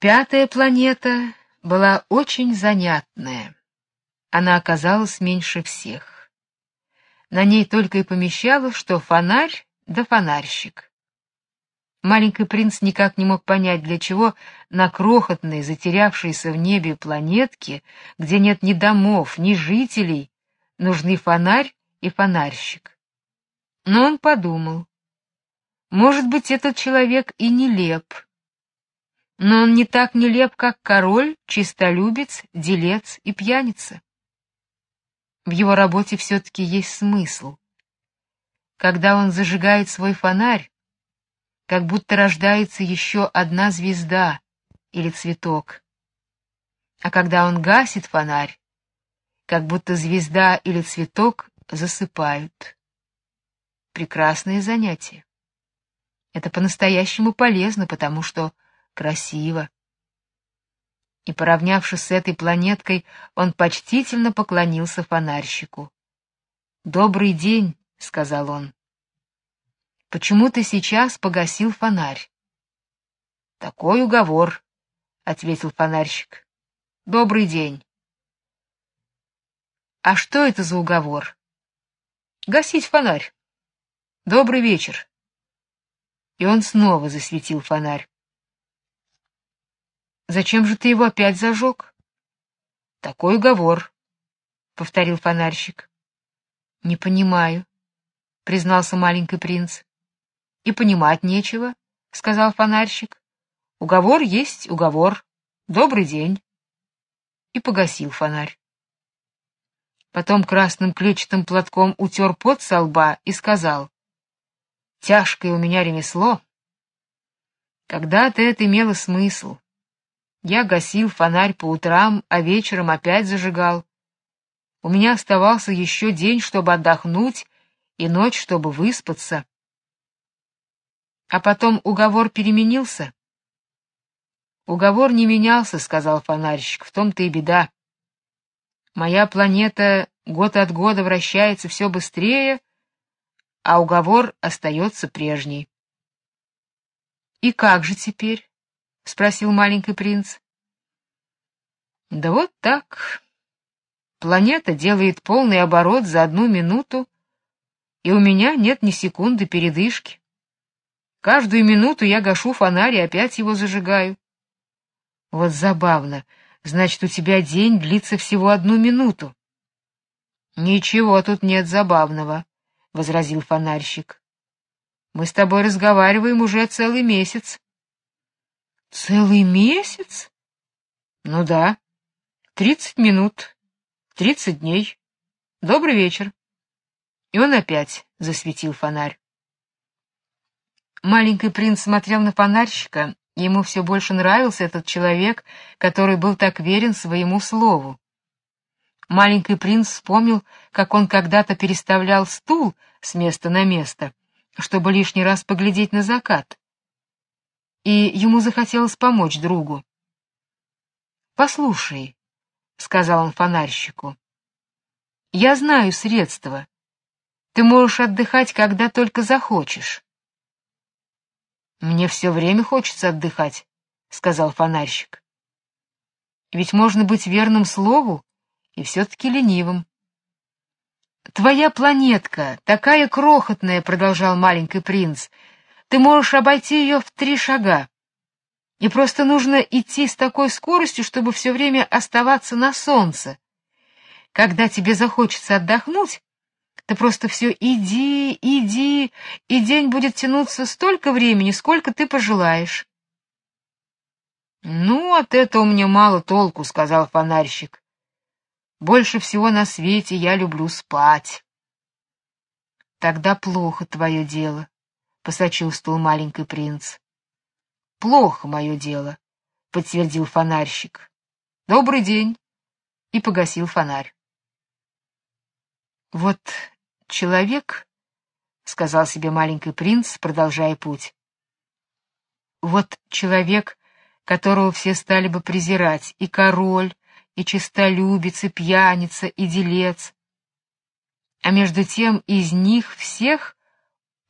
Пятая планета была очень занятная. Она оказалась меньше всех. На ней только и помещалось, что фонарь да фонарщик. Маленький принц никак не мог понять, для чего на крохотной, затерявшейся в небе планетке, где нет ни домов, ни жителей, нужны фонарь и фонарщик. Но он подумал, может быть, этот человек и нелеп, но он не так нелеп, как король, чистолюбец, делец и пьяница. В его работе все-таки есть смысл. Когда он зажигает свой фонарь, как будто рождается еще одна звезда или цветок. А когда он гасит фонарь, как будто звезда или цветок засыпают. Прекрасное занятие. Это по-настоящему полезно, потому что красиво. И, поравнявшись с этой планеткой, он почтительно поклонился фонарщику. «Добрый день», — сказал он. «Почему ты сейчас погасил фонарь?» «Такой уговор», — ответил фонарщик. «Добрый день». «А что это за уговор?» «Гасить фонарь. Добрый вечер». И он снова засветил фонарь. Зачем же ты его опять зажег?» Такой уговор, повторил фонарщик. Не понимаю, признался маленький принц. И понимать нечего, сказал фонарщик. Уговор есть уговор. Добрый день. И погасил фонарь. Потом красным клетчатым платком утер пот со лба и сказал: "Тяжкое у меня ремесло. Когда-то это имело смысл. Я гасил фонарь по утрам, а вечером опять зажигал. У меня оставался еще день, чтобы отдохнуть, и ночь, чтобы выспаться. А потом уговор переменился. Уговор не менялся, сказал фонарщик. В том-то и беда. Моя планета год от года вращается все быстрее, а уговор остается прежний. И как же теперь? — спросил маленький принц. «Да вот так. Планета делает полный оборот за одну минуту, и у меня нет ни секунды передышки. Каждую минуту я гашу фонарь и опять его зажигаю. Вот забавно. Значит, у тебя день длится всего одну минуту. Ничего тут нет забавного, возразил фонарщик. Мы с тобой разговариваем уже целый месяц. Целый месяц? Ну да. Тридцать минут, тридцать дней. Добрый вечер. И он опять засветил фонарь. Маленький принц смотрел на фонарщика, ему все больше нравился этот человек, который был так верен своему слову. Маленький принц вспомнил, как он когда-то переставлял стул с места на место, чтобы лишний раз поглядеть на закат и ему захотелось помочь другу. «Послушай», — сказал он фонарщику, — «я знаю средства. Ты можешь отдыхать, когда только захочешь». «Мне все время хочется отдыхать», — сказал фонарщик. «Ведь можно быть верным слову и все-таки ленивым». «Твоя планетка такая крохотная», — продолжал маленький принц, — ты можешь обойти ее в три шага. И просто нужно идти с такой скоростью, чтобы все время оставаться на солнце. Когда тебе захочется отдохнуть, ты просто все иди, иди, и день будет тянуться столько времени, сколько ты пожелаешь. Ну, от этого мне мало толку, сказал фонарщик. Больше всего на свете я люблю спать. Тогда плохо твое дело. — посочувствовал маленький принц. «Плохо мое дело», — подтвердил фонарщик. «Добрый день!» и погасил фонарь. «Вот человек», — сказал себе маленький принц, продолжая путь, «вот человек, которого все стали бы презирать, и король, и честолюбец, и пьяница, и делец. А между тем из них всех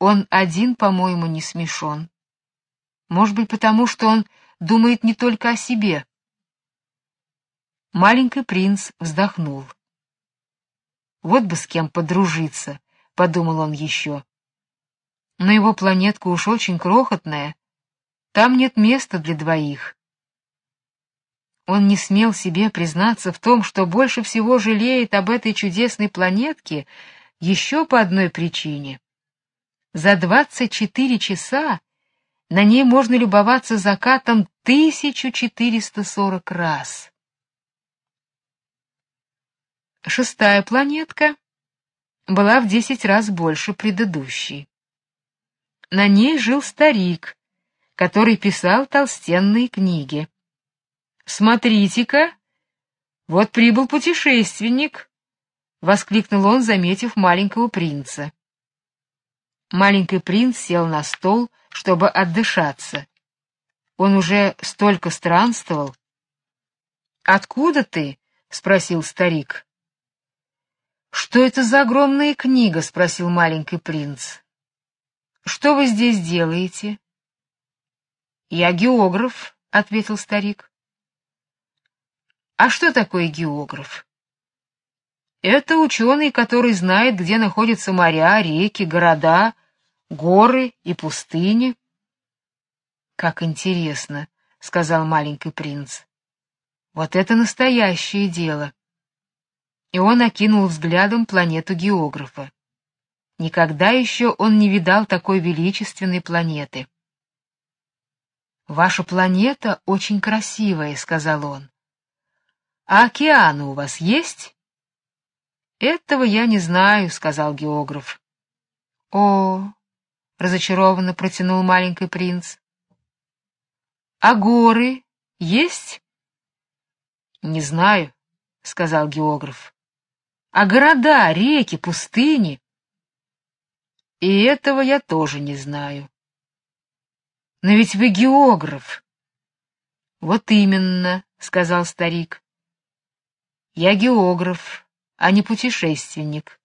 он один, по-моему, не смешон. Может быть, потому что он думает не только о себе. Маленький принц вздохнул. Вот бы с кем подружиться, подумал он еще. Но его планетка уж очень крохотная, там нет места для двоих. Он не смел себе признаться в том, что больше всего жалеет об этой чудесной планетке еще по одной причине. За двадцать четыре часа на ней можно любоваться закатом 1440 раз. Шестая планетка была в десять раз больше предыдущей. На ней жил старик, который писал толстенные книги. Смотрите-ка, вот прибыл путешественник, воскликнул он, заметив маленького принца. Маленький принц сел на стол, чтобы отдышаться. Он уже столько странствовал. Откуда ты? спросил старик. Что это за огромная книга? спросил маленький принц. Что вы здесь делаете? Я географ, ответил старик. А что такое географ? Это ученый, который знает, где находятся моря, реки, города, горы и пустыни. Как интересно, сказал маленький принц. Вот это настоящее дело. И он окинул взглядом планету географа. Никогда еще он не видал такой величественной планеты. Ваша планета очень красивая, сказал он. А океаны у вас есть? Этого я не знаю, сказал географ. О, разочарованно протянул маленький принц. А горы есть? Не знаю, сказал географ. А города, реки, пустыни? И этого я тоже не знаю. Но ведь вы географ. Вот именно, сказал старик. Я географ, а не путешественник.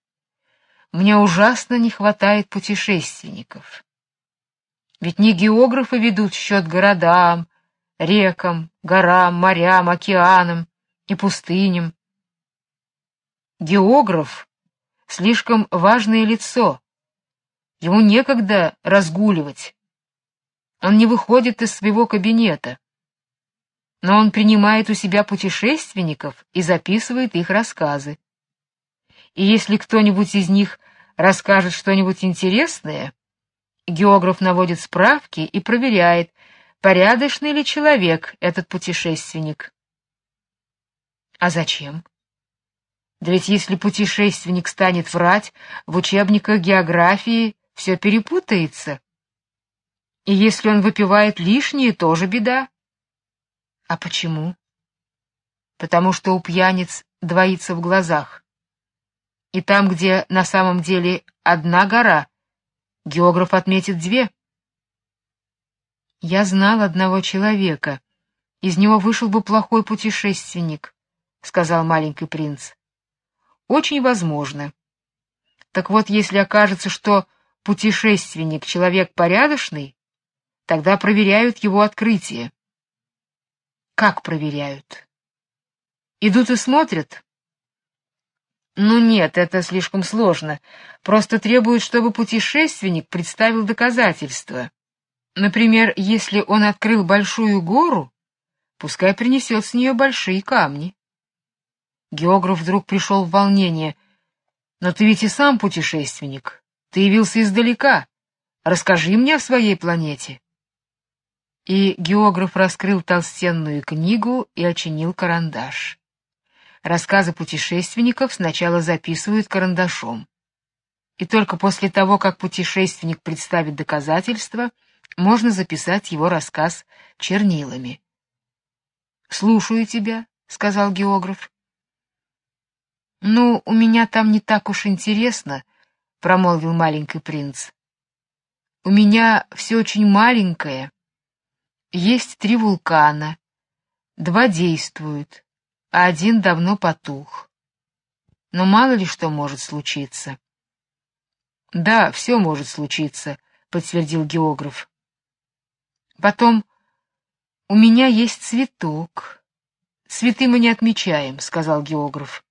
Мне ужасно не хватает путешественников. Ведь не географы ведут счет городам, рекам, горам, морям, океанам и пустыням. Географ — слишком важное лицо. Ему некогда разгуливать. Он не выходит из своего кабинета. Но он принимает у себя путешественников и записывает их рассказы. И если кто-нибудь из них расскажет что-нибудь интересное, географ наводит справки и проверяет, порядочный ли человек этот путешественник. А зачем? Да ведь если путешественник станет врать, в учебниках географии все перепутается. И если он выпивает лишнее, тоже беда. А почему? Потому что у пьяниц двоится в глазах. И там, где на самом деле одна гора, географ отметит две. Я знал одного человека. Из него вышел бы плохой путешественник, сказал маленький принц. Очень возможно. Так вот, если окажется, что путешественник человек порядочный, тогда проверяют его открытие. Как проверяют? Идут и смотрят, ну нет, это слишком сложно. Просто требует, чтобы путешественник представил доказательства. Например, если он открыл большую гору, пускай принесет с нее большие камни. Географ вдруг пришел в волнение. Но ты ведь и сам путешественник. Ты явился издалека. Расскажи мне о своей планете. И географ раскрыл толстенную книгу и очинил карандаш. Рассказы путешественников сначала записывают карандашом. И только после того, как путешественник представит доказательства, можно записать его рассказ чернилами. "Слушаю тебя", сказал географ. "Ну, у меня там не так уж интересно", промолвил маленький принц. "У меня все очень маленькое. Есть три вулкана. Два действуют а один давно потух. Но мало ли что может случиться. Да, все может случиться, подтвердил географ. Потом У меня есть цветок. Цветы мы не отмечаем, сказал географ.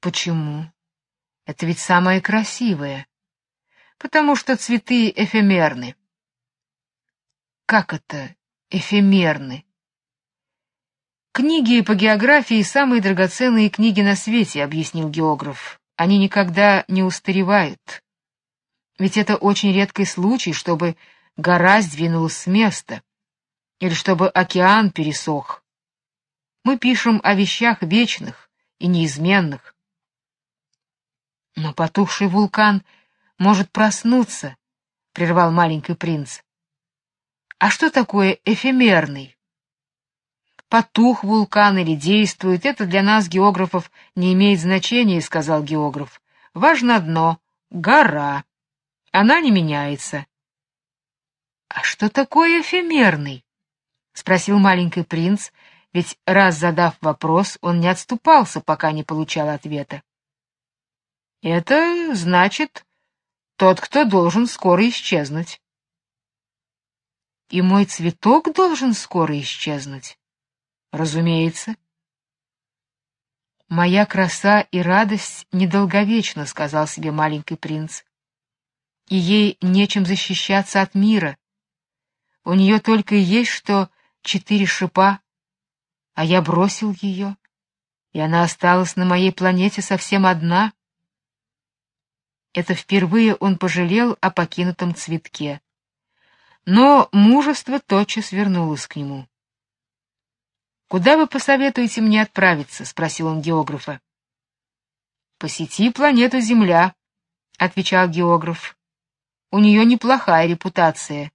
Почему? Это ведь самое красивое. Потому что цветы эфемерны. Как это эфемерны? Книги по географии самые драгоценные книги на свете, объяснил географ. Они никогда не устаревают. Ведь это очень редкий случай, чтобы гора сдвинулась с места или чтобы океан пересох. Мы пишем о вещах вечных и неизменных. Но потухший вулкан может проснуться, прервал маленький принц. А что такое эфемерный? Потух вулкан или действует, это для нас географов не имеет значения, сказал географ. Важно одно гора. Она не меняется. А что такое эфемерный? спросил маленький принц, ведь раз задав вопрос, он не отступался, пока не получал ответа. Это значит тот, кто должен скоро исчезнуть. И мой цветок должен скоро исчезнуть. Разумеется. Моя краса и радость недолговечна, сказал себе маленький принц. И ей нечем защищаться от мира. У нее только и есть что четыре шипа, а я бросил ее, и она осталась на моей планете совсем одна. Это впервые он пожалел о покинутом цветке. Но мужество тотчас вернулось к нему. Куда вы посоветуете мне отправиться, спросил он географа. Посети планету Земля, отвечал географ. У нее неплохая репутация.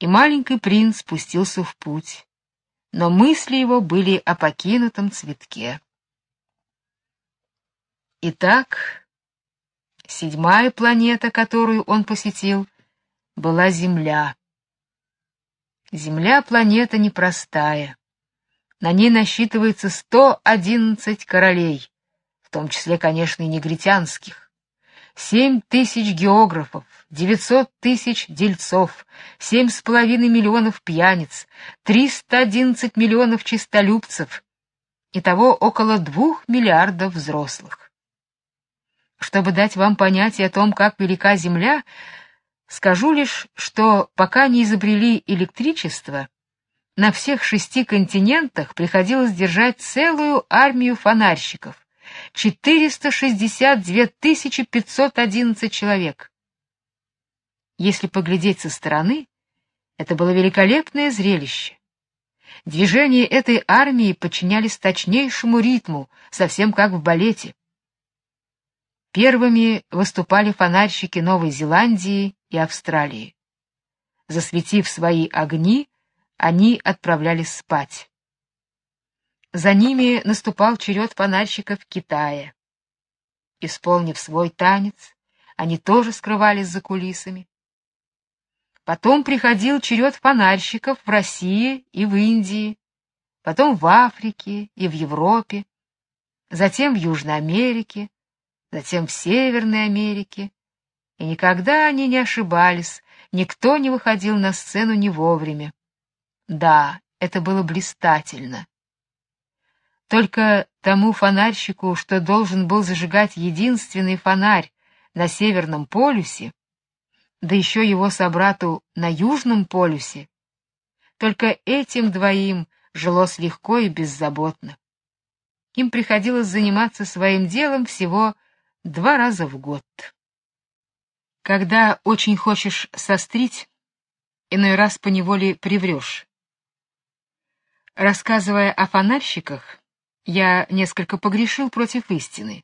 И маленький принц спустился в путь, но мысли его были о покинутом цветке. Итак, Седьмая планета, которую он посетил, была Земля. Земля планета непростая. На ней насчитывается 111 королей, в том числе, конечно, и негритянских. Семь тысяч географов, девятьсот тысяч дельцов, семь с половиной миллионов пьяниц, триста одиннадцать миллионов чистолюбцев, итого около двух миллиардов взрослых. Чтобы дать вам понятие о том, как велика Земля, скажу лишь, что пока не изобрели электричество, на всех шести континентах приходилось держать целую армию фонарщиков. 462 511 человек. Если поглядеть со стороны, это было великолепное зрелище. Движения этой армии подчинялись точнейшему ритму, совсем как в балете. Первыми выступали фонарщики Новой Зеландии и Австралии. Засветив свои огни, они отправлялись спать. За ними наступал черед фонарщиков Китая. Исполнив свой танец, они тоже скрывались за кулисами. Потом приходил черед фонарщиков в России и в Индии, потом в Африке и в Европе, затем в Южной Америке, затем в Северной Америке. И никогда они не ошибались, никто не выходил на сцену не вовремя. Да, это было блистательно. Только тому фонарщику, что должен был зажигать единственный фонарь на Северном полюсе, да еще его собрату на Южном полюсе, только этим двоим жилось легко и беззаботно. Им приходилось заниматься своим делом всего два раза в год. Когда очень хочешь сострить, иной раз поневоле приврешь. Рассказывая о фонарщиках, я несколько погрешил против истины.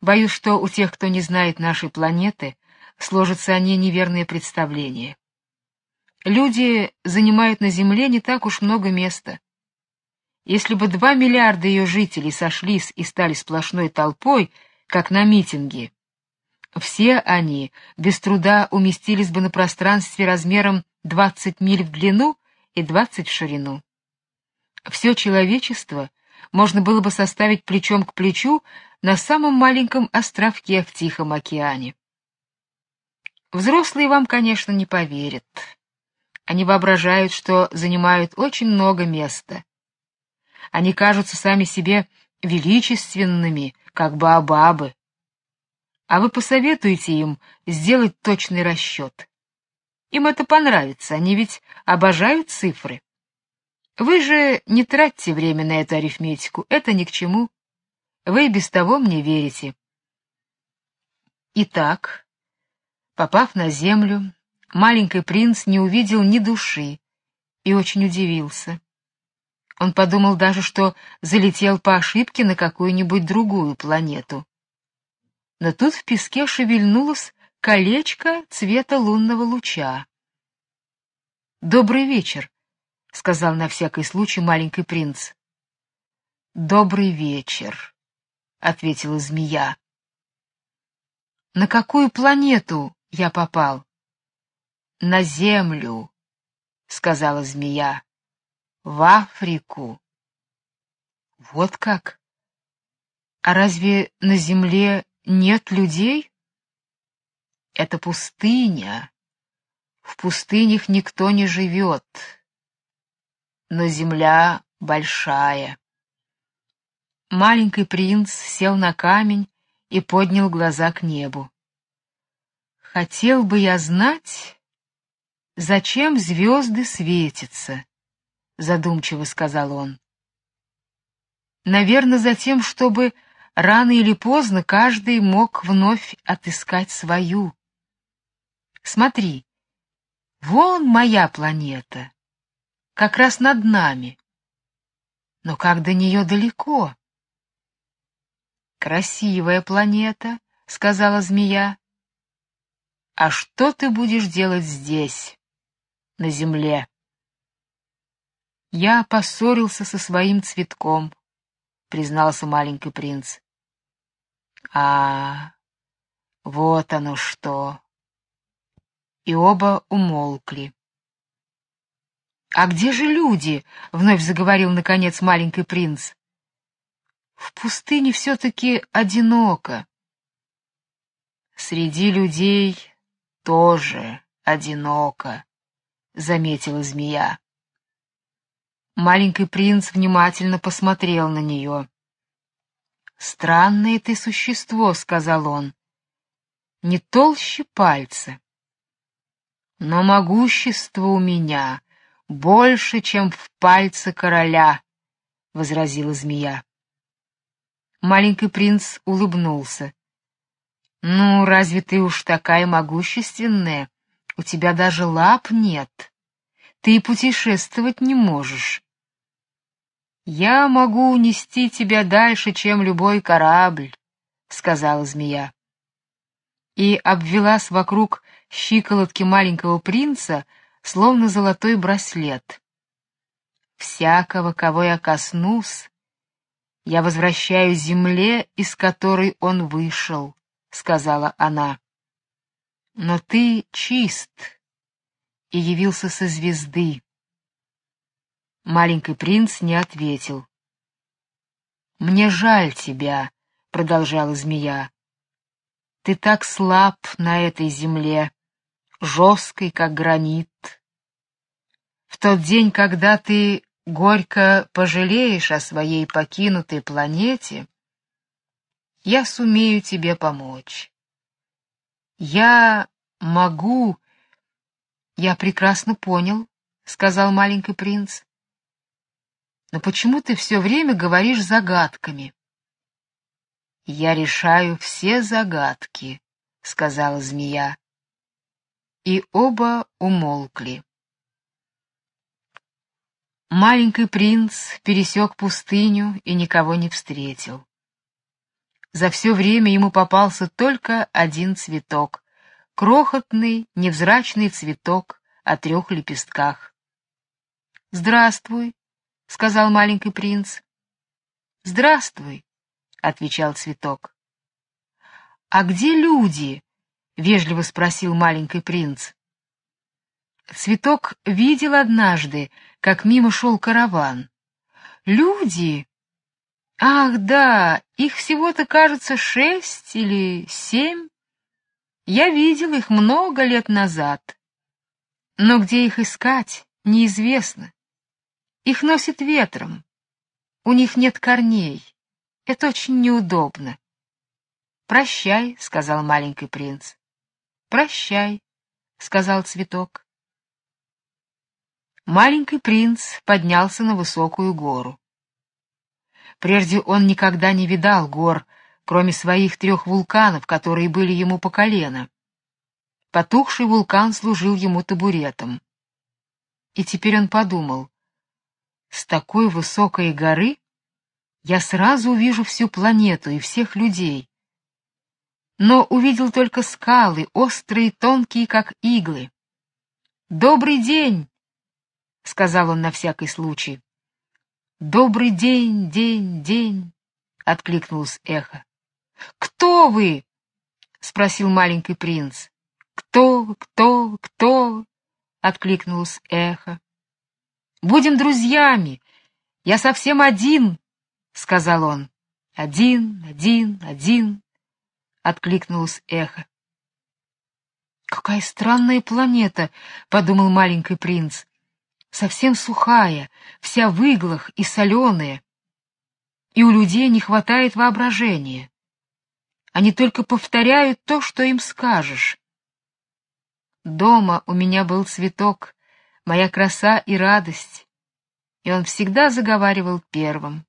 Боюсь, что у тех, кто не знает нашей планеты, сложатся о ней неверные представления. Люди занимают на Земле не так уж много места. Если бы два миллиарда ее жителей сошлись и стали сплошной толпой, как на митинге. Все они без труда уместились бы на пространстве размером 20 миль в длину и 20 в ширину. Все человечество можно было бы составить плечом к плечу на самом маленьком островке в Тихом океане. Взрослые вам, конечно, не поверят. Они воображают, что занимают очень много места. Они кажутся сами себе величественными, как баобабы. А вы посоветуете им сделать точный расчет. Им это понравится, они ведь обожают цифры. Вы же не тратьте время на эту арифметику, это ни к чему. Вы и без того мне верите. Итак, попав на землю, маленький принц не увидел ни души и очень удивился. Он подумал даже, что залетел по ошибке на какую-нибудь другую планету. Но тут в песке шевельнулось колечко цвета лунного луча. «Добрый вечер», — сказал на всякий случай маленький принц. «Добрый вечер», — ответила змея. «На какую планету я попал?» «На Землю», — сказала змея. «В Африку». «Вот как? А разве на Земле нет людей?» «Это пустыня. В пустынях никто не живет» но земля большая. Маленький принц сел на камень и поднял глаза к небу. Хотел бы я знать, зачем звезды светятся, задумчиво сказал он. Наверное, за тем, чтобы рано или поздно каждый мог вновь отыскать свою. Смотри, вон моя планета как раз над нами. Но как до нее далеко? Красивая планета, сказала змея. А что ты будешь делать здесь, на земле? Я поссорился со своим цветком, признался маленький принц. А, вот оно что. И оба умолкли. «А где же люди?» — вновь заговорил, наконец, маленький принц. «В пустыне все-таки одиноко». «Среди людей тоже одиноко», — заметила змея. Маленький принц внимательно посмотрел на нее. «Странное ты существо», — сказал он, — «не толще пальца. Но могущество у меня больше, чем в пальце короля, — возразила змея. Маленький принц улыбнулся. — Ну, разве ты уж такая могущественная? У тебя даже лап нет. Ты путешествовать не можешь. — Я могу унести тебя дальше, чем любой корабль, — сказала змея. И обвелась вокруг щиколотки маленького принца, — словно золотой браслет. Всякого, кого я коснусь, я возвращаю земле, из которой он вышел, — сказала она. Но ты чист и явился со звезды. Маленький принц не ответил. «Мне жаль тебя», — продолжала змея. «Ты так слаб на этой земле, жесткой, как гранит. Тот день, когда ты горько пожалеешь о своей покинутой планете, я сумею тебе помочь. Я могу... Я прекрасно понял, — сказал маленький принц. Но почему ты все время говоришь загадками? Я решаю все загадки, — сказала змея и оба умолкли. Маленький принц пересек пустыню и никого не встретил. За все время ему попался только один цветок, крохотный, невзрачный цветок о трех лепестках. «Здравствуй», — сказал маленький принц. «Здравствуй», — отвечал цветок. «А где люди?» — вежливо спросил маленький принц. Цветок видел однажды, как мимо шел караван. Люди... Ах, да, их всего-то, кажется, шесть или семь. Я видел их много лет назад. Но где их искать, неизвестно. Их носит ветром. У них нет корней. Это очень неудобно. «Прощай», — сказал маленький принц. «Прощай», — сказал цветок. Маленький принц поднялся на высокую гору. Прежде он никогда не видал гор, кроме своих трех вулканов, которые были ему по колено. Потухший вулкан служил ему табуретом. И теперь он подумал, с такой высокой горы я сразу увижу всю планету и всех людей. Но увидел только скалы, острые, тонкие, как иглы. «Добрый день!» — сказал он на всякий случай. «Добрый день, день, день!» — откликнулось эхо. «Кто вы?» — спросил маленький принц. «Кто, кто, кто?» — откликнулось эхо. «Будем друзьями. Я совсем один», — сказал он. «Один, один, один», — откликнулось эхо. «Какая странная планета», — подумал маленький принц совсем сухая, вся в иглах и соленая. И у людей не хватает воображения. Они только повторяют то, что им скажешь. Дома у меня был цветок, моя краса и радость, и он всегда заговаривал первым.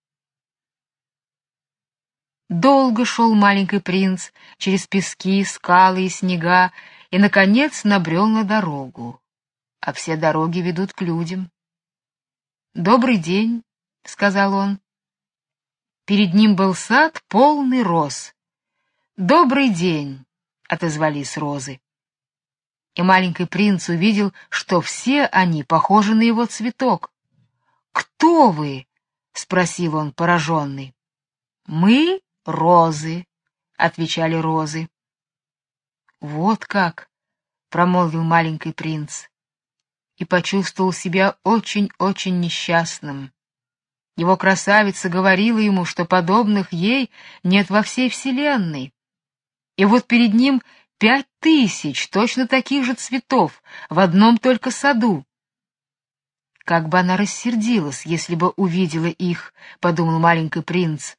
Долго шел маленький принц через пески, скалы и снега и, наконец, набрел на дорогу а все дороги ведут к людям. «Добрый день», — сказал он. Перед ним был сад, полный роз. «Добрый день», — отозвались розы. И маленький принц увидел, что все они похожи на его цветок. «Кто вы?» — спросил он, пораженный. «Мы — розы», — отвечали розы. «Вот как!» — промолвил маленький принц и почувствовал себя очень-очень несчастным. Его красавица говорила ему, что подобных ей нет во всей вселенной. И вот перед ним пять тысяч точно таких же цветов в одном только саду. Как бы она рассердилась, если бы увидела их, подумал маленький принц.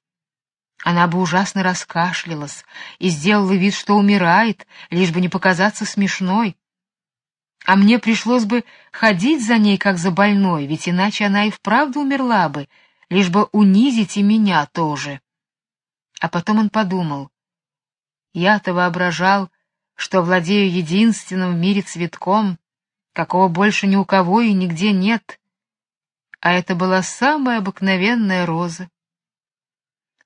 Она бы ужасно раскашлялась и сделала вид, что умирает, лишь бы не показаться смешной. А мне пришлось бы ходить за ней, как за больной, ведь иначе она и вправду умерла бы, лишь бы унизить и меня тоже. А потом он подумал. Я-то воображал, что владею единственным в мире цветком, какого больше ни у кого и нигде нет. А это была самая обыкновенная роза.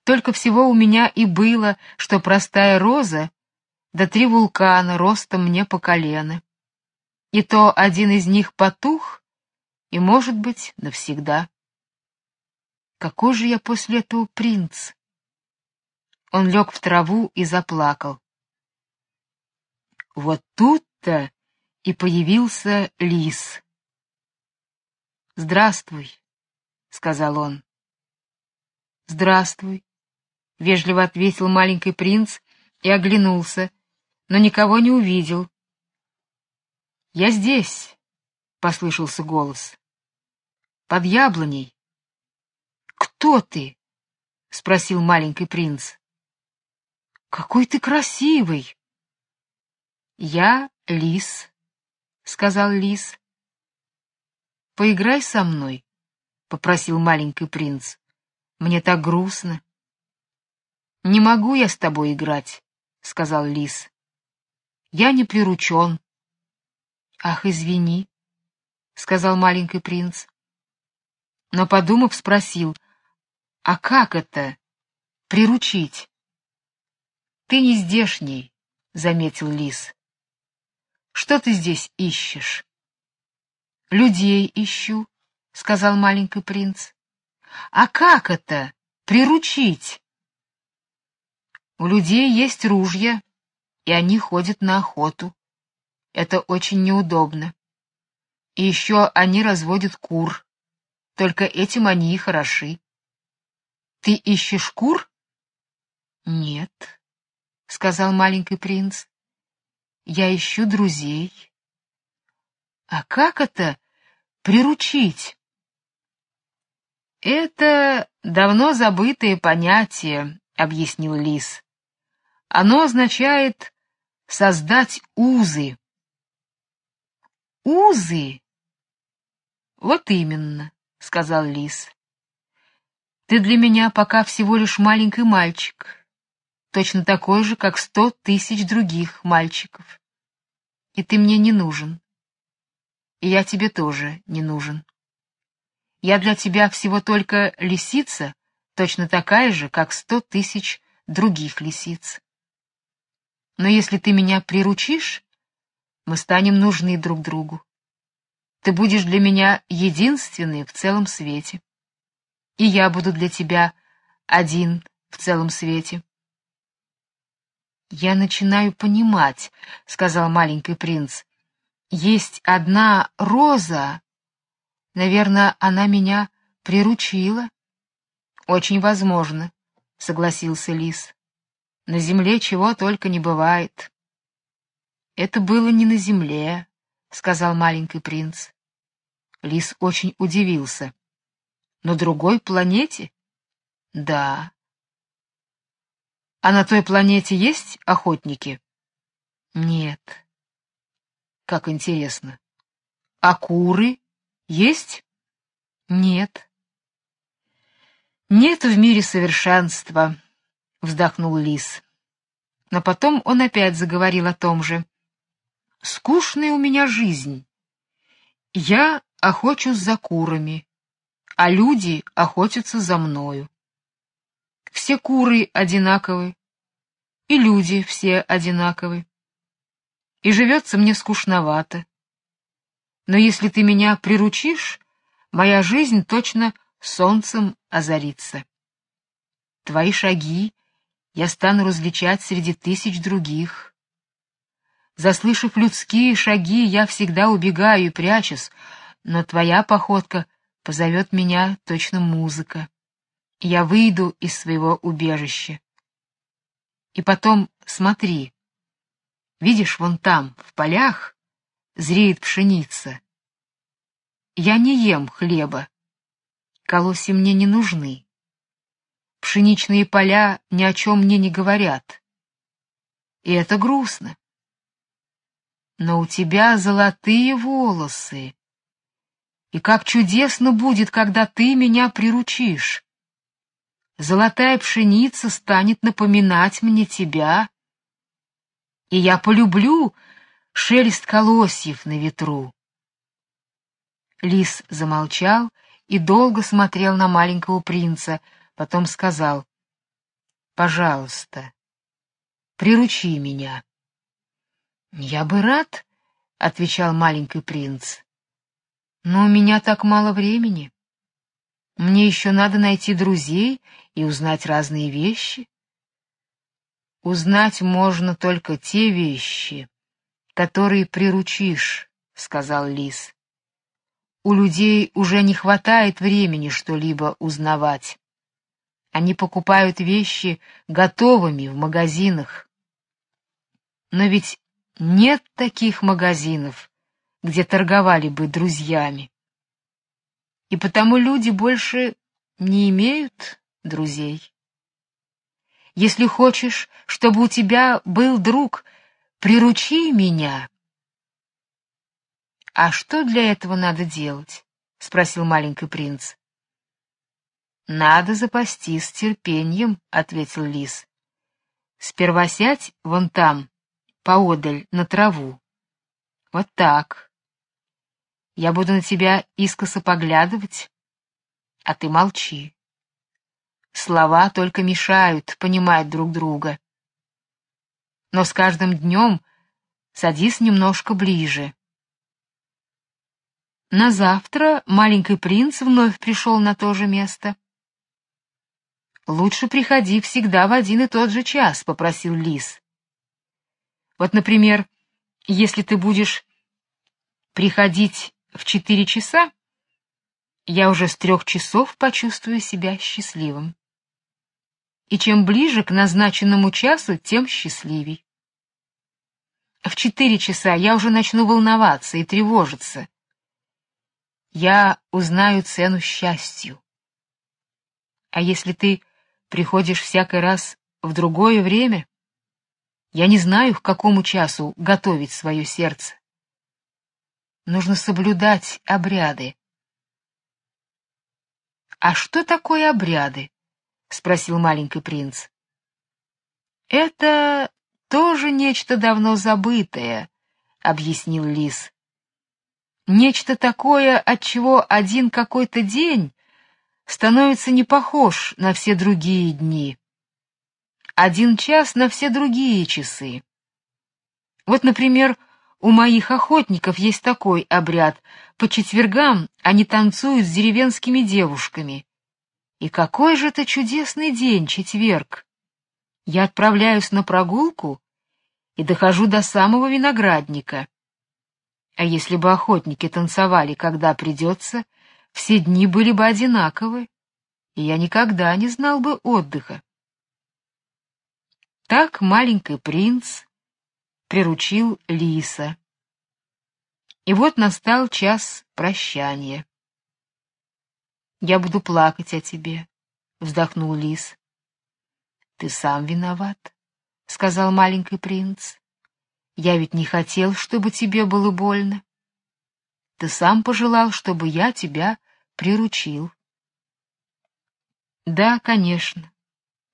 Только всего у меня и было, что простая роза, да три вулкана ростом мне по колено и то один из них потух, и, может быть, навсегда. Какой же я после этого принц? Он лег в траву и заплакал. Вот тут-то и появился лис. «Здравствуй», — сказал он. «Здравствуй», — вежливо ответил маленький принц и оглянулся, но никого не увидел. «Я здесь!» — послышался голос. «Под яблоней!» «Кто ты?» — спросил маленький принц. «Какой ты красивый!» «Я лис», — сказал лис. «Поиграй со мной», — попросил маленький принц. «Мне так грустно». «Не могу я с тобой играть», — сказал лис. «Я не приручен». Ах, извини, сказал маленький принц. Но подумав, спросил: "А как это приручить?" "Ты не здешний", заметил лис. "Что ты здесь ищешь?" "Людей ищу", сказал маленький принц. "А как это приручить?" "У людей есть ружья, и они ходят на охоту. Это очень неудобно. И еще они разводят кур. Только этим они и хороши. Ты ищешь кур? Нет, сказал маленький принц. Я ищу друзей. А как это приручить? Это давно забытое понятие, объяснил Лис. Оно означает создать узы. Узы? Вот именно, сказал Лис. Ты для меня пока всего лишь маленький мальчик, точно такой же, как сто тысяч других мальчиков. И ты мне не нужен. И я тебе тоже не нужен. Я для тебя всего только лисица, точно такая же, как сто тысяч других лисиц. Но если ты меня приручишь, мы станем нужны друг другу. Ты будешь для меня единственный в целом свете. И я буду для тебя один в целом свете. Я начинаю понимать, сказал маленький принц. Есть одна роза. Наверное, она меня приручила. Очень возможно, согласился лис. На земле чего только не бывает. Это было не на земле, сказал маленький принц. Лис очень удивился. На другой планете? Да. А на той планете есть охотники? Нет. Как интересно. А куры есть? Нет. Нет в мире совершенства, вздохнул лис. Но потом он опять заговорил о том же. Скучная у меня жизнь. Я охочусь за курами, а люди охотятся за мною. Все куры одинаковы, и люди все одинаковы. И живется мне скучновато. Но если ты меня приручишь, моя жизнь точно солнцем озарится. Твои шаги я стану различать среди тысяч других. Заслышав людские шаги, я всегда убегаю и прячусь, но твоя походка позовет меня точно музыка. Я выйду из своего убежища. И потом смотри. Видишь, вон там, в полях, зреет пшеница. Я не ем хлеба. Колосья мне не нужны. Пшеничные поля ни о чем мне не говорят. И это грустно. Но у тебя золотые волосы, и как чудесно будет, когда ты меня приручишь. Золотая пшеница станет напоминать мне тебя, и я полюблю шелест колосьев на ветру. Лис замолчал и долго смотрел на маленького принца, потом сказал: "Пожалуйста, приручи меня". "Я бы рад", отвечал маленький принц. Но у меня так мало времени. Мне еще надо найти друзей и узнать разные вещи. Узнать можно только те вещи, которые приручишь, сказал лис. У людей уже не хватает времени что-либо узнавать. Они покупают вещи готовыми в магазинах. Но ведь нет таких магазинов, где торговали бы друзьями. И потому люди больше не имеют друзей. Если хочешь, чтобы у тебя был друг, приручи меня. А что для этого надо делать? спросил маленький принц. Надо запастись терпением, ответил лис. Сперва сядь вон там, поодаль на траву. Вот так. Я буду на тебя искоса поглядывать, а ты молчи. Слова только мешают понимать друг друга. Но с каждым днем садись немножко ближе. На завтра маленький принц вновь пришел на то же место. Лучше приходи всегда в один и тот же час, попросил лис. Вот, например, если ты будешь приходить в четыре часа я уже с трех часов почувствую себя счастливым. И чем ближе к назначенному часу, тем счастливей. В четыре часа я уже начну волноваться и тревожиться. Я узнаю цену счастью. А если ты приходишь всякий раз в другое время, я не знаю, к какому часу готовить свое сердце. Нужно соблюдать обряды. А что такое обряды? спросил маленький принц. Это тоже нечто давно забытое, объяснил лис. Нечто такое, от чего один какой-то день становится не похож на все другие дни. Один час на все другие часы. Вот, например, у моих охотников есть такой обряд. По четвергам они танцуют с деревенскими девушками. И какой же это чудесный день, четверг! Я отправляюсь на прогулку и дохожу до самого виноградника. А если бы охотники танцевали, когда придется, все дни были бы одинаковы, и я никогда не знал бы отдыха. Так маленький принц приручил лиса. И вот настал час прощания. Я буду плакать о тебе, вздохнул лис. Ты сам виноват, сказал маленький принц. Я ведь не хотел, чтобы тебе было больно. Ты сам пожелал, чтобы я тебя приручил. Да, конечно,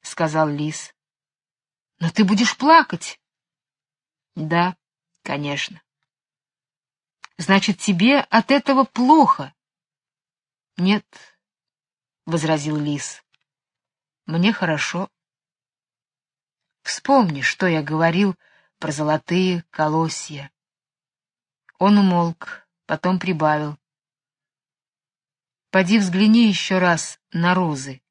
сказал лис. Но ты будешь плакать. Да, конечно. Значит, тебе от этого плохо? Нет, возразил лис. Мне хорошо. Вспомни, что я говорил про золотые колосья. Он умолк, потом прибавил: Поди взгляни еще раз на розы.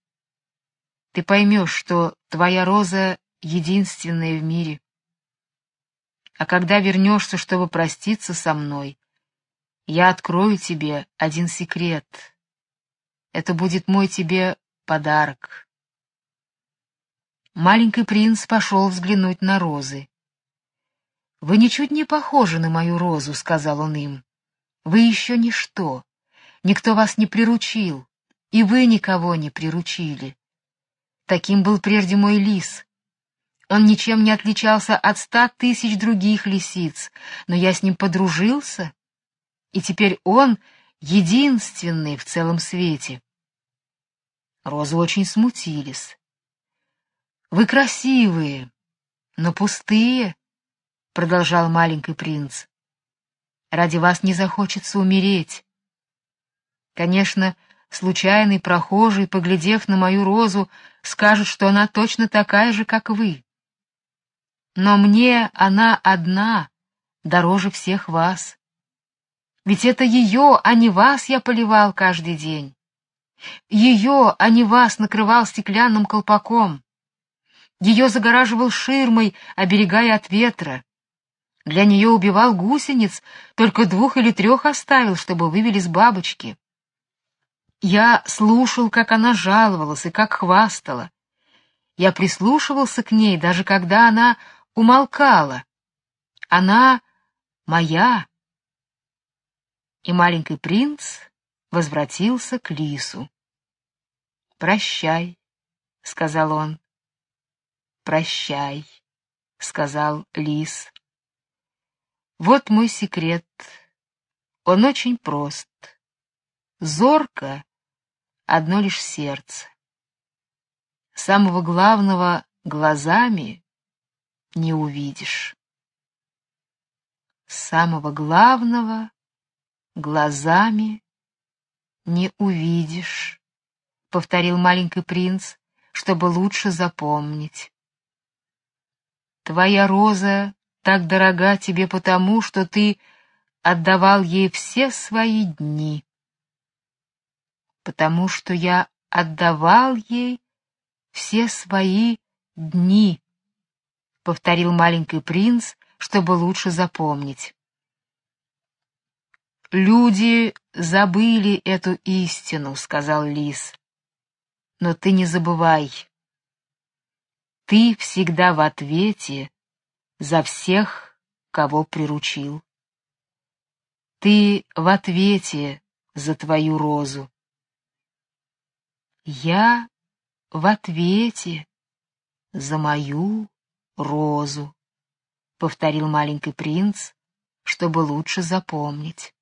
Ты поймешь, что твоя роза единственная в мире. А когда вернешься, чтобы проститься со мной, я открою тебе один секрет. Это будет мой тебе подарок. Маленький принц пошел взглянуть на розы. Вы ничуть не похожи на мою розу, сказал он им. Вы еще ничто. Никто вас не приручил, и вы никого не приручили. Таким был прежде мой лис. Он ничем не отличался от ста тысяч других лисиц, но я с ним подружился, и теперь он единственный в целом свете. Розы очень смутились. Вы красивые, но пустые, продолжал маленький принц. Ради вас не захочется умереть. Конечно, случайный прохожий, поглядев на мою розу, скажет, что она точно такая же, как вы. Но мне она одна, дороже всех вас. Ведь это ее, а не вас я поливал каждый день. Ее, а не вас накрывал стеклянным колпаком. Ее загораживал ширмой, оберегая от ветра. Для нее убивал гусениц, только двух или трех оставил, чтобы вывелись бабочки. Я слушал, как она жаловалась и как хвастала. Я прислушивался к ней, даже когда она умолкала. Она моя. И маленький принц возвратился к лису. «Прощай», — сказал он. «Прощай», — сказал лис. «Вот мой секрет. Он очень прост. Зорко одно лишь сердце. Самого главного глазами не увидишь. Самого главного глазами не увидишь, повторил маленький принц, чтобы лучше запомнить. Твоя роза так дорога тебе потому, что ты отдавал ей все свои дни. Потому что я отдавал ей все свои дни, повторил маленький принц, чтобы лучше запомнить. Люди забыли эту истину, сказал лис. Но ты не забывай. Ты всегда в ответе за всех кого приручил. Ты в ответе за твою розу. Я в ответе за мою розу, повторил маленький принц, чтобы лучше запомнить.